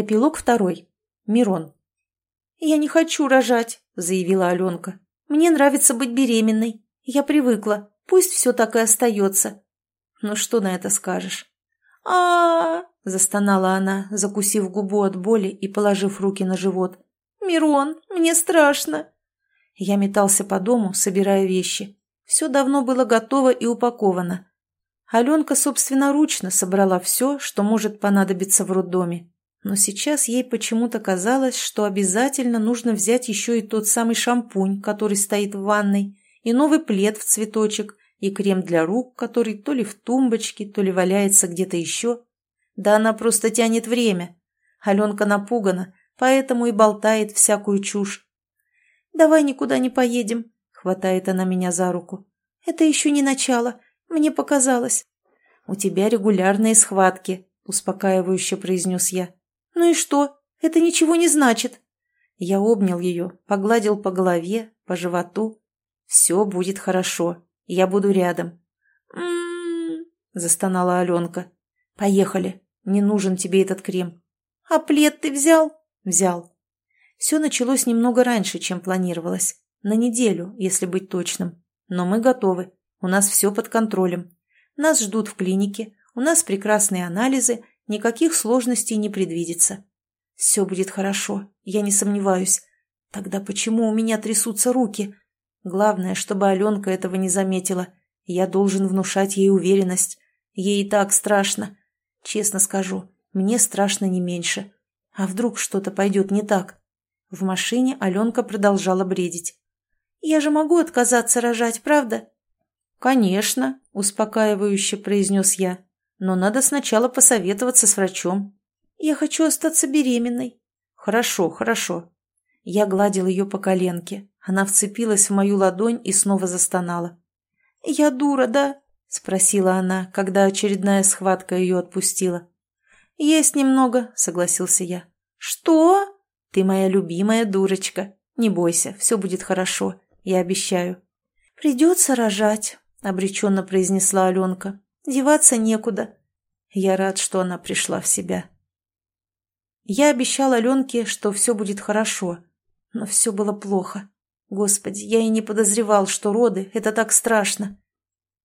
Эпилог второй. Мирон. «Я не хочу рожать», — заявила Аленка. «Мне нравится быть беременной. Я привыкла. Пусть все так и остается». «Ну что на это скажешь?» а, застонала она, закусив губу от боли и положив руки на живот. «Мирон, мне страшно!» Я метался по дому, собирая вещи. Все давно было готово и упаковано. Аленка собственноручно собрала все, что может понадобиться в роддоме. Но сейчас ей почему-то казалось, что обязательно нужно взять еще и тот самый шампунь, который стоит в ванной, и новый плед в цветочек, и крем для рук, который то ли в тумбочке, то ли валяется где-то еще. Да она просто тянет время. Аленка напугана, поэтому и болтает всякую чушь. «Давай никуда не поедем», — хватает она меня за руку. «Это еще не начало. Мне показалось». «У тебя регулярные схватки», — успокаивающе произнес я. «Ну и что? Это ничего не значит». Я обнял ее, погладил по голове, по животу. «Все будет хорошо. Я буду рядом». «М-м-м», застонала Аленка. «Поехали. Не нужен тебе этот крем». «А плед ты взял?» «Взял». Все началось немного раньше, чем планировалось. На неделю, если быть точным. Но мы готовы. У нас все под контролем. Нас ждут в клинике, у нас прекрасные анализы, Никаких сложностей не предвидится. Все будет хорошо, я не сомневаюсь. Тогда почему у меня трясутся руки? Главное, чтобы Аленка этого не заметила. Я должен внушать ей уверенность. Ей и так страшно. Честно скажу, мне страшно не меньше. А вдруг что-то пойдет не так? В машине Аленка продолжала бредить. «Я же могу отказаться рожать, правда?» «Конечно», — успокаивающе произнес я но надо сначала посоветоваться с врачом. Я хочу остаться беременной. Хорошо, хорошо. Я гладил ее по коленке. Она вцепилась в мою ладонь и снова застонала. «Я дура, да?» — спросила она, когда очередная схватка ее отпустила. «Есть немного», — согласился я. «Что?» «Ты моя любимая дурочка. Не бойся, все будет хорошо, я обещаю». «Придется рожать», — обреченно произнесла Аленка. Деваться некуда. Я рад, что она пришла в себя. Я обещал Аленке, что все будет хорошо, но все было плохо. Господи, я и не подозревал, что роды — это так страшно.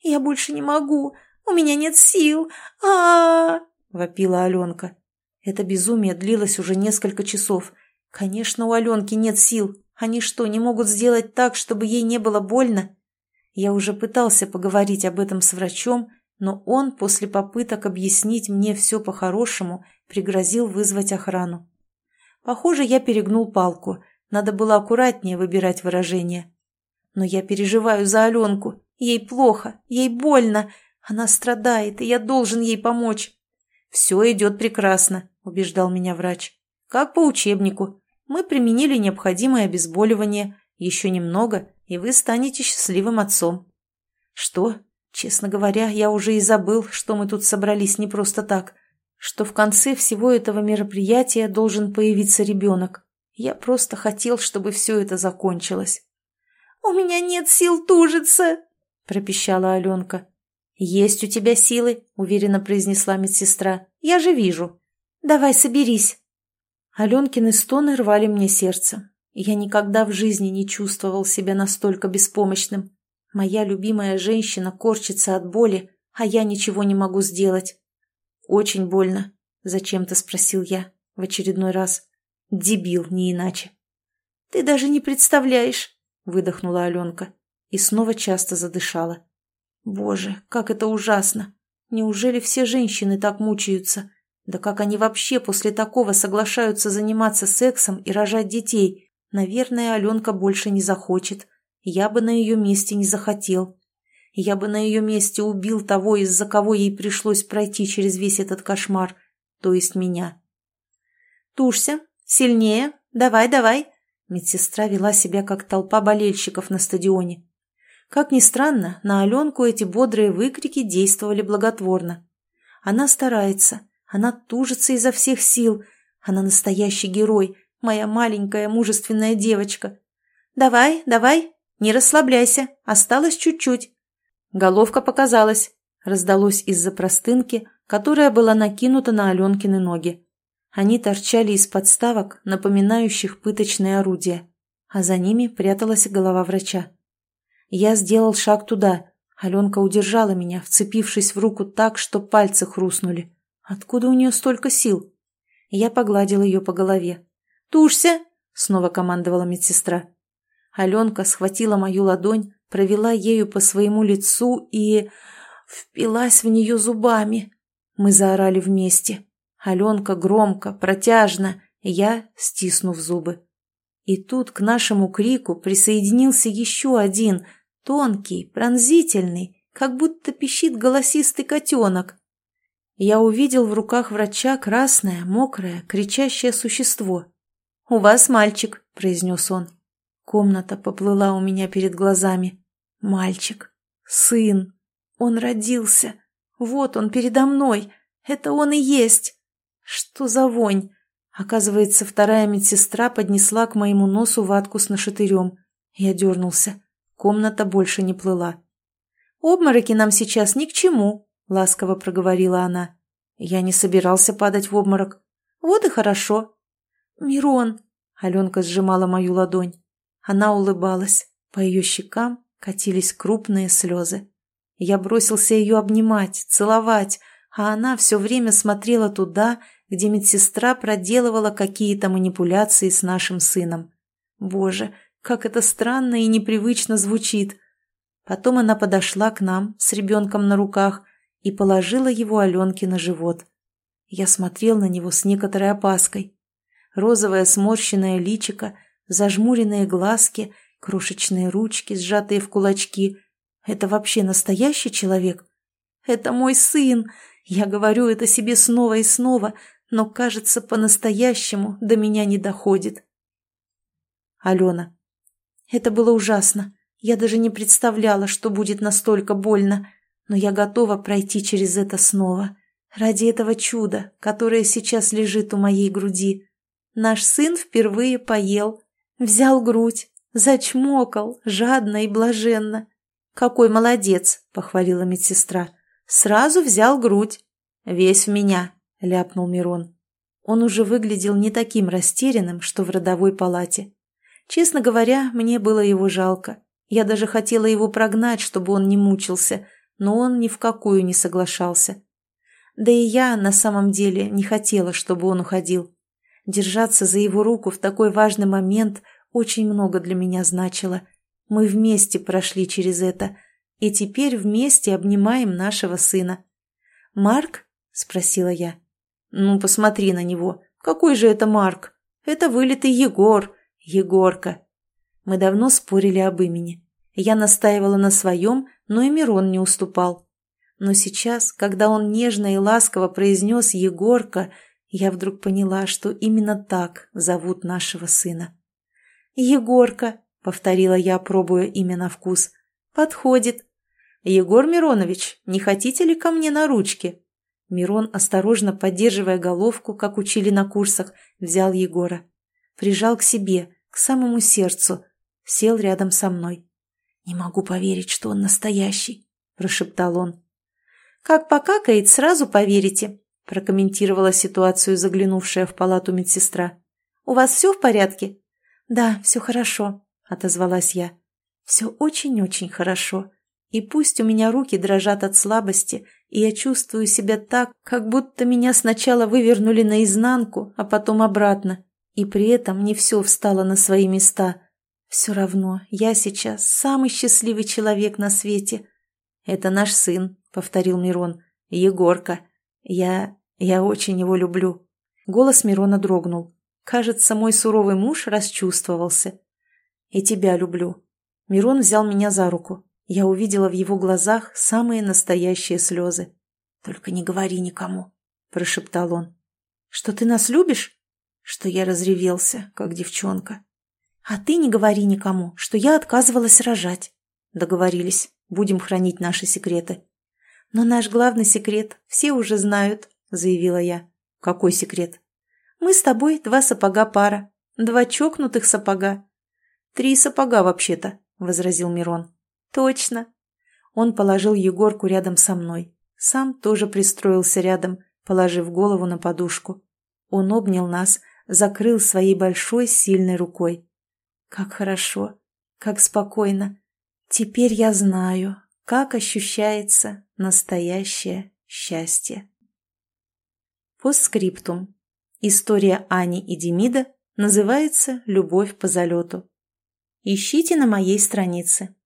«Я больше не могу, у меня нет сил, а, -а, -а, -а вопила Аленка. Это безумие длилось уже несколько часов. Конечно, у Аленки нет сил. Они что, не могут сделать так, чтобы ей не было больно? Я уже пытался поговорить об этом с врачом, но он после попыток объяснить мне все по-хорошему пригрозил вызвать охрану. Похоже, я перегнул палку, надо было аккуратнее выбирать выражение. Но я переживаю за Аленку, ей плохо, ей больно, она страдает, и я должен ей помочь. «Все идет прекрасно», – убеждал меня врач. «Как по учебнику. Мы применили необходимое обезболивание. Еще немного, и вы станете счастливым отцом». «Что? Честно говоря, я уже и забыл, что мы тут собрались не просто так, что в конце всего этого мероприятия должен появиться ребенок. Я просто хотел, чтобы все это закончилось. «У меня нет сил тужиться!» – пропищала Аленка. «Есть у тебя силы», – уверенно произнесла медсестра. «Я же вижу. Давай соберись». Аленкины стоны рвали мне сердце. Я никогда в жизни не чувствовал себя настолько беспомощным. Моя любимая женщина корчится от боли, а я ничего не могу сделать. Очень больно, зачем-то спросил я в очередной раз. Дебил, не иначе. Ты даже не представляешь, выдохнула Аленка и снова часто задышала. Боже, как это ужасно! Неужели все женщины так мучаются? Да как они вообще после такого соглашаются заниматься сексом и рожать детей? Наверное, Аленка больше не захочет. Я бы на ее месте не захотел. Я бы на ее месте убил того, из-за кого ей пришлось пройти через весь этот кошмар, то есть меня. «Тушься, сильнее, давай, давай!» Медсестра вела себя, как толпа болельщиков на стадионе. Как ни странно, на Аленку эти бодрые выкрики действовали благотворно. Она старается, она тужится изо всех сил, она настоящий герой, моя маленькая мужественная девочка. «Давай, давай, «Не расслабляйся, осталось чуть-чуть». Головка показалась, раздалось из-за простынки, которая была накинута на Аленкины ноги. Они торчали из подставок, напоминающих пыточные орудия, а за ними пряталась голова врача. Я сделал шаг туда. Аленка удержала меня, вцепившись в руку так, что пальцы хрустнули. Откуда у нее столько сил? Я погладил ее по голове. «Тушься!» — снова командовала медсестра. Аленка схватила мою ладонь, провела ею по своему лицу и... впилась в нее зубами. Мы заорали вместе. Аленка громко, протяжно, я, стиснув зубы. И тут к нашему крику присоединился еще один, тонкий, пронзительный, как будто пищит голосистый котенок. Я увидел в руках врача красное, мокрое, кричащее существо. «У вас мальчик», — произнес он. Комната поплыла у меня перед глазами. Мальчик. Сын. Он родился. Вот он передо мной. Это он и есть. Что за вонь? Оказывается, вторая медсестра поднесла к моему носу ватку с нашатырем. Я дернулся. Комната больше не плыла. «Обмороки нам сейчас ни к чему», — ласково проговорила она. Я не собирался падать в обморок. «Вот и хорошо». «Мирон», — Аленка сжимала мою ладонь. Она улыбалась. По ее щекам катились крупные слезы. Я бросился ее обнимать, целовать, а она все время смотрела туда, где медсестра проделывала какие-то манипуляции с нашим сыном. Боже, как это странно и непривычно звучит. Потом она подошла к нам с ребенком на руках и положила его Аленке на живот. Я смотрел на него с некоторой опаской. Розовое сморщенное личико – зажмуренные глазки, крошечные ручки, сжатые в кулачки. Это вообще настоящий человек? Это мой сын. Я говорю это себе снова и снова, но, кажется, по-настоящему до меня не доходит. Алена. Это было ужасно. Я даже не представляла, что будет настолько больно, но я готова пройти через это снова. Ради этого чуда, которое сейчас лежит у моей груди. Наш сын впервые поел, Взял грудь, зачмокал, жадно и блаженно. «Какой молодец!» — похвалила медсестра. «Сразу взял грудь. Весь в меня!» — ляпнул Мирон. Он уже выглядел не таким растерянным, что в родовой палате. Честно говоря, мне было его жалко. Я даже хотела его прогнать, чтобы он не мучился, но он ни в какую не соглашался. Да и я на самом деле не хотела, чтобы он уходил. Держаться за его руку в такой важный момент очень много для меня значило. Мы вместе прошли через это, и теперь вместе обнимаем нашего сына. «Марк?» – спросила я. «Ну, посмотри на него. Какой же это Марк? Это вылитый Егор. Егорка». Мы давно спорили об имени. Я настаивала на своем, но и Мирон не уступал. Но сейчас, когда он нежно и ласково произнес «Егорка», я вдруг поняла, что именно так зовут нашего сына. «Егорка», — повторила я, пробуя имя на вкус, — «подходит». «Егор Миронович, не хотите ли ко мне на ручки?» Мирон, осторожно поддерживая головку, как учили на курсах, взял Егора. Прижал к себе, к самому сердцу, сел рядом со мной. «Не могу поверить, что он настоящий», — прошептал он. «Как покакает, сразу поверите», прокомментировала ситуацию заглянувшая в палату медсестра. «У вас все в порядке?» «Да, все хорошо», — отозвалась я. «Все очень-очень хорошо. И пусть у меня руки дрожат от слабости, и я чувствую себя так, как будто меня сначала вывернули наизнанку, а потом обратно, и при этом не все встало на свои места. Все равно я сейчас самый счастливый человек на свете». «Это наш сын», — повторил Мирон. «Егорка. Я... я очень его люблю». Голос Мирона дрогнул. Кажется, мой суровый муж расчувствовался. «И тебя люблю». Мирон взял меня за руку. Я увидела в его глазах самые настоящие слезы. «Только не говори никому», — прошептал он. «Что ты нас любишь?» Что я разревелся, как девчонка. «А ты не говори никому, что я отказывалась рожать». Договорились, будем хранить наши секреты. «Но наш главный секрет все уже знают», — заявила я. «Какой секрет?» Мы с тобой два сапога пара, два чокнутых сапога. Три сапога вообще-то, возразил Мирон. Точно. Он положил Егорку рядом со мной. Сам тоже пристроился рядом, положив голову на подушку. Он обнял нас, закрыл своей большой сильной рукой. Как хорошо, как спокойно. Теперь я знаю, как ощущается настоящее счастье. Постскриптум. История Ани и Демида называется «Любовь по залету». Ищите на моей странице.